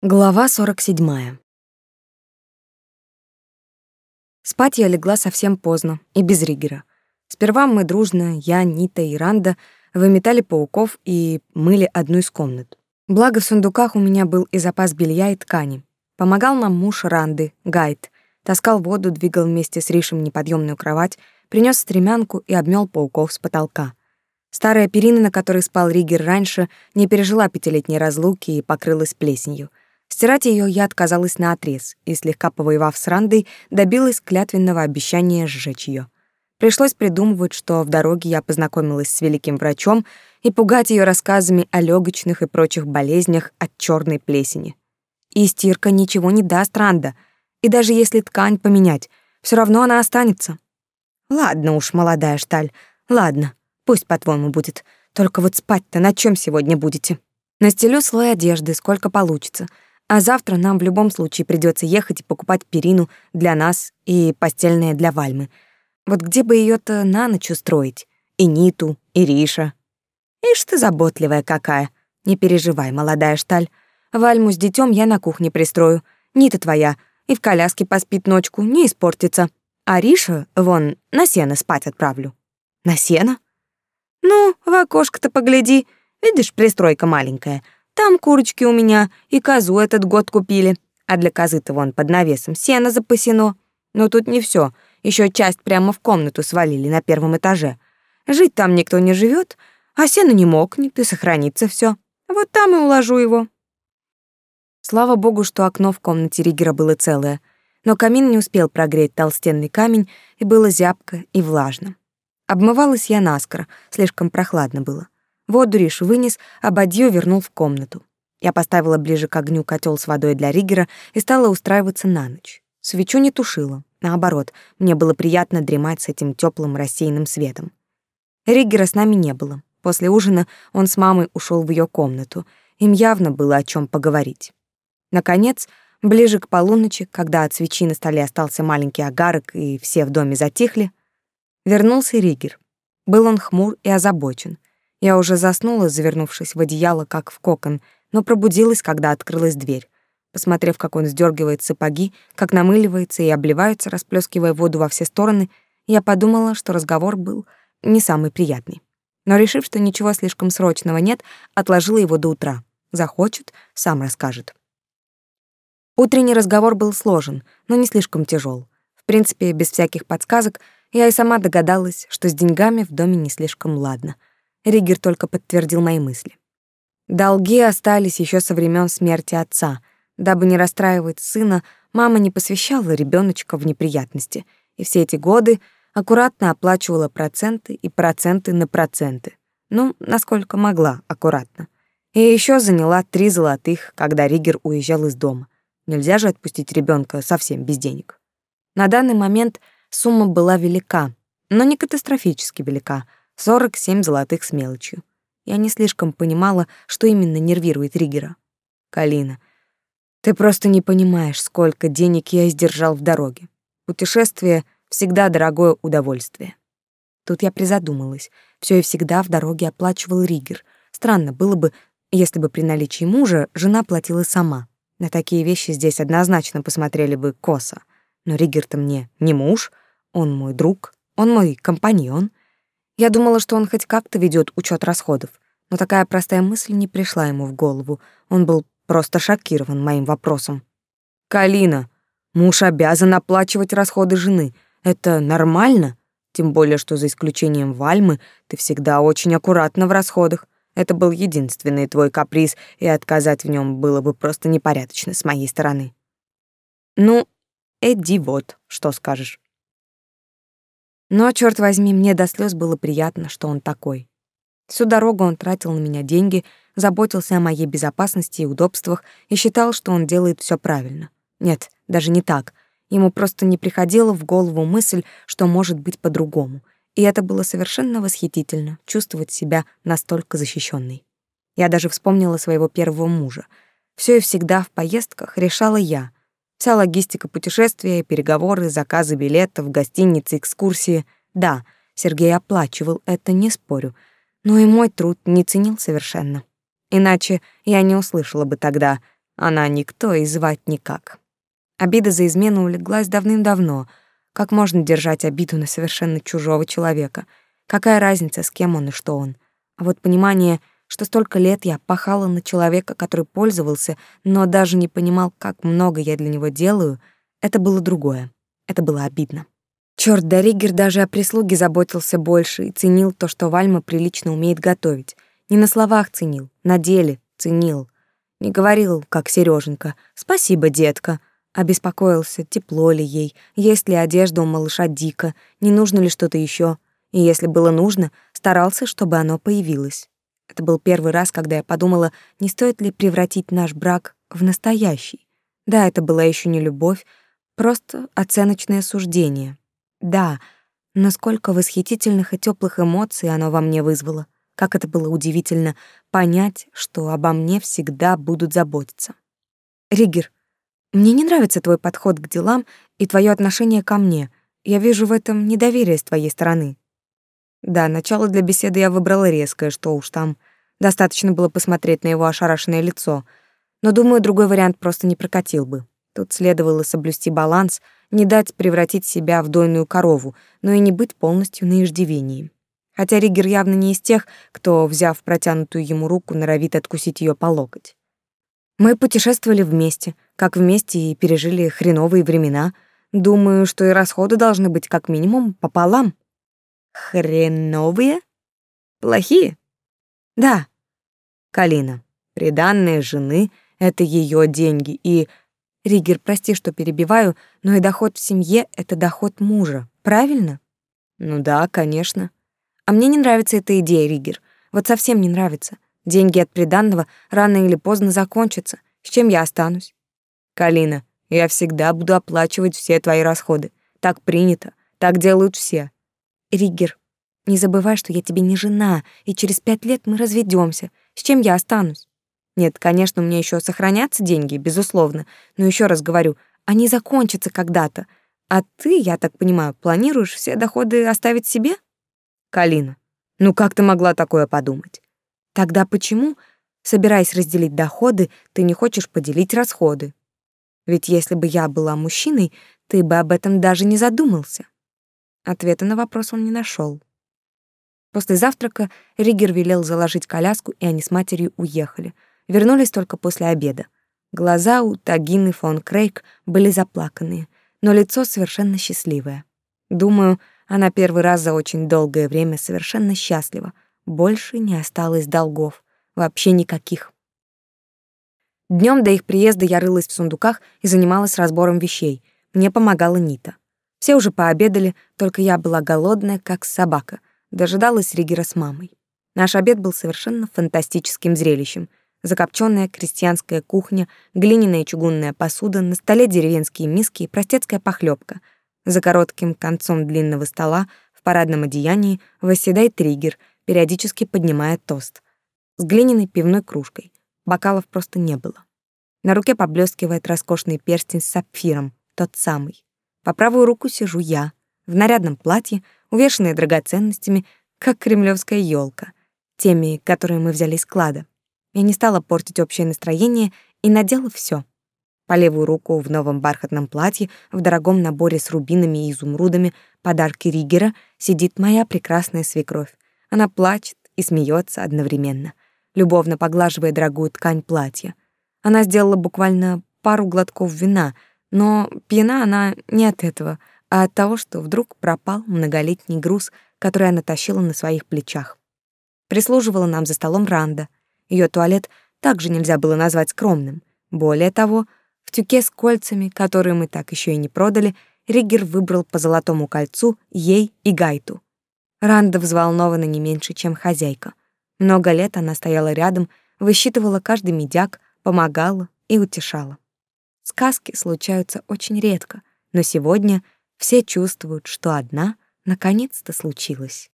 Глава 47. Спать я легла совсем поздно и без Ригера. Сперва мы дружно, я, Нита и Ранда, выметали пауков и мыли одну из комнат. Благо в сундуках у меня был и запас белья и ткани. Помогал нам муж Ранды, Гайд. Таскал воду, двигал вместе с Ришем неподъемную кровать, принес стремянку и обмел пауков с потолка. Старая перина, на которой спал Ригер раньше, не пережила пятилетней разлуки и покрылась плесенью — Стирать ее я отказалась наотрез и, слегка повоевав с Рандой, добилась клятвенного обещания сжечь ее. Пришлось придумывать, что в дороге я познакомилась с великим врачом и пугать ее рассказами о легочных и прочих болезнях от черной плесени. И стирка ничего не даст Ранда, и даже если ткань поменять, все равно она останется. Ладно уж, молодая шталь, ладно, пусть по-твоему будет. Только вот спать-то на чем сегодня будете? Настелю слой одежды, сколько получится — а завтра нам в любом случае придется ехать и покупать перину для нас и постельное для Вальмы. Вот где бы ее то на ночь устроить? И Ниту, и Риша. Ишь ты заботливая какая. Не переживай, молодая шталь. Вальму с детем я на кухне пристрою. Нита твоя. И в коляске поспит ночку, не испортится. А Риша, вон, на сено спать отправлю. На сено? Ну, в окошко-то погляди. Видишь, пристройка маленькая — там курочки у меня и козу этот год купили, а для козы-то вон под навесом сено запасено. Но тут не все, еще часть прямо в комнату свалили на первом этаже. Жить там никто не живет, а сено не мокнет и сохранится все. Вот там и уложу его. Слава богу, что окно в комнате Ригера было целое, но камин не успел прогреть толстенный камень, и было зябко и влажно. Обмывалась я наскоро, слишком прохладно было. Воду Риш вынес, а бадью вернул в комнату. Я поставила ближе к огню котел с водой для Ригера и стала устраиваться на ночь. Свечу не тушила. Наоборот, мне было приятно дремать с этим теплым рассеянным светом. Ригера с нами не было. После ужина он с мамой ушел в ее комнату. Им явно было о чем поговорить. Наконец, ближе к полуночи, когда от свечи на столе остался маленький огарок и все в доме затихли, вернулся Ригер. Был он хмур и озабочен. Я уже заснула, завернувшись в одеяло, как в кокон, но пробудилась, когда открылась дверь. Посмотрев, как он сдергивает сапоги, как намыливается и обливается, расплескивая воду во все стороны, я подумала, что разговор был не самый приятный. Но решив, что ничего слишком срочного нет, отложила его до утра. Захочет, сам расскажет. Утренний разговор был сложен, но не слишком тяжел. В принципе, без всяких подсказок, я и сама догадалась, что с деньгами в доме не слишком ладно — Ригер только подтвердил мои мысли. Долги остались еще со времен смерти отца. Дабы не расстраивать сына, мама не посвящала ребеночка в неприятности, и все эти годы аккуратно оплачивала проценты и проценты на проценты. Ну, насколько могла, аккуратно. И еще заняла три золотых, когда Ригер уезжал из дома. Нельзя же отпустить ребенка совсем без денег. На данный момент сумма была велика, но не катастрофически велика — 47 золотых с мелочью. Я не слишком понимала, что именно нервирует Ригера. Калина, ты просто не понимаешь, сколько денег я издержал в дороге. Путешествие всегда дорогое удовольствие. Тут я призадумалась. Все и всегда в дороге оплачивал Ригер. Странно было бы, если бы при наличии мужа жена платила сама. На такие вещи здесь однозначно посмотрели бы косо. Но Ригер-то мне не муж, он мой друг, он мой компаньон. Я думала, что он хоть как-то ведет учет расходов, но такая простая мысль не пришла ему в голову. Он был просто шокирован моим вопросом. «Калина, муж обязан оплачивать расходы жены. Это нормально? Тем более, что за исключением Вальмы ты всегда очень аккуратна в расходах. Это был единственный твой каприз, и отказать в нем было бы просто непорядочно с моей стороны». «Ну, Эдди вот, что скажешь». Но, черт возьми, мне до слез было приятно, что он такой. Всю дорогу он тратил на меня деньги, заботился о моей безопасности и удобствах и считал, что он делает все правильно. Нет, даже не так. Ему просто не приходила в голову мысль, что может быть по-другому. И это было совершенно восхитительно чувствовать себя настолько защищенной. Я даже вспомнила своего первого мужа. Все и всегда в поездках решала я, Вся логистика путешествия, переговоры, заказы билетов, гостиницы, экскурсии. Да, Сергей оплачивал это, не спорю, но и мой труд не ценил совершенно. Иначе я не услышала бы тогда Она никто и звать никак. Обида за измену улеглась давным-давно. Как можно держать обиду на совершенно чужого человека? Какая разница, с кем он и что он? А вот понимание, что столько лет я пахала на человека, который пользовался, но даже не понимал, как много я для него делаю, это было другое. Это было обидно. Чёрт, да Риггер даже о прислуге заботился больше и ценил то, что Вальма прилично умеет готовить. Не на словах ценил, на деле ценил. Не говорил, как Сереженька, «Спасибо, детка», а беспокоился, тепло ли ей, есть ли одежда у малыша Дика, не нужно ли что-то еще. И если было нужно, старался, чтобы оно появилось. Это был первый раз, когда я подумала, не стоит ли превратить наш брак в настоящий. Да, это была еще не любовь, просто оценочное суждение. Да, но сколько восхитительных и теплых эмоций оно во мне вызвало. Как это было удивительно понять, что обо мне всегда будут заботиться. Ригер, мне не нравится твой подход к делам и твое отношение ко мне. Я вижу в этом недоверие с твоей стороны. Да, начало для беседы я выбрала резкое, что уж там. Достаточно было посмотреть на его ошарашенное лицо. Но, думаю, другой вариант просто не прокатил бы. Тут следовало соблюсти баланс — не дать превратить себя в дойную корову, но и не быть полностью на иждивении. Хотя Ригер явно не из тех, кто, взяв протянутую ему руку, норовит откусить ее по локоть. Мы путешествовали вместе, как вместе и пережили хреновые времена. Думаю, что и расходы должны быть как минимум пополам. Хреновые? Плохие? Да. Калина, приданные жены — это ее деньги, и Ригер, прости, что перебиваю, но и доход в семье — это доход мужа, правильно? Ну да, конечно. А мне не нравится эта идея, Ригер. Вот совсем не нравится. Деньги от приданного рано или поздно закончатся. С чем я останусь? Калина, я всегда буду оплачивать все твои расходы. Так принято, так делают все. Ригер, не забывай, что я тебе не жена, и через пять лет мы разведемся. С чем я останусь? Нет, конечно, у меня еще сохранятся деньги, безусловно, но еще раз говорю, они закончатся когда-то. А ты, я так понимаю, планируешь все доходы оставить себе? Калина, ну как ты могла такое подумать? Тогда почему, собираясь разделить доходы, ты не хочешь поделить расходы? Ведь если бы я была мужчиной, ты бы об этом даже не задумался. Ответа на вопрос он не нашел. После завтрака Ригер велел заложить коляску, и они с матерью уехали — вернулись только после обеда. Глаза у Тагины фон Крейг были заплаканные, но лицо совершенно счастливое. Думаю, она первый раз за очень долгое время совершенно счастлива. Больше не осталось долгов. Вообще никаких. Днем до их приезда я рылась в сундуках и занималась разбором вещей. Мне помогала Нита. Все уже пообедали, только я была голодная, как собака. Дожидалась Ригера с мамой. Наш обед был совершенно фантастическим зрелищем закопченная крестьянская кухня, глиняная чугунная посуда, на столе деревенские миски и простецкая похлебка. За коротким концом длинного стола в парадном одеянии восседает триггер, периодически поднимая тост. С глиняной пивной кружкой. Бокалов просто не было. На руке поблескивает роскошный перстень с сапфиром, тот самый. По правую руку сижу я, в нарядном платье, увешанное драгоценностями, как кремлевская елка, теми, которые мы взяли из склада. Я не стала портить общее настроение и надела все. По левую руку в новом бархатном платье, в дорогом наборе с рубинами и изумрудами, подарки Ригера, сидит моя прекрасная свекровь. Она плачет и смеется одновременно, любовно поглаживая дорогую ткань платья. Она сделала буквально пару глотков вина, но пьяна она не от этого, а от того, что вдруг пропал многолетний груз, который она тащила на своих плечах. Прислуживала нам за столом Ранда — ее туалет также нельзя было назвать скромным. Более того, в тюке с кольцами, которые мы так еще и не продали, Риггер выбрал по золотому кольцу ей и Гайту. Ранда взволнована не меньше, чем хозяйка. Много лет она стояла рядом, высчитывала каждый медяк, помогала и утешала. Сказки случаются очень редко, но сегодня все чувствуют, что одна наконец-то случилась.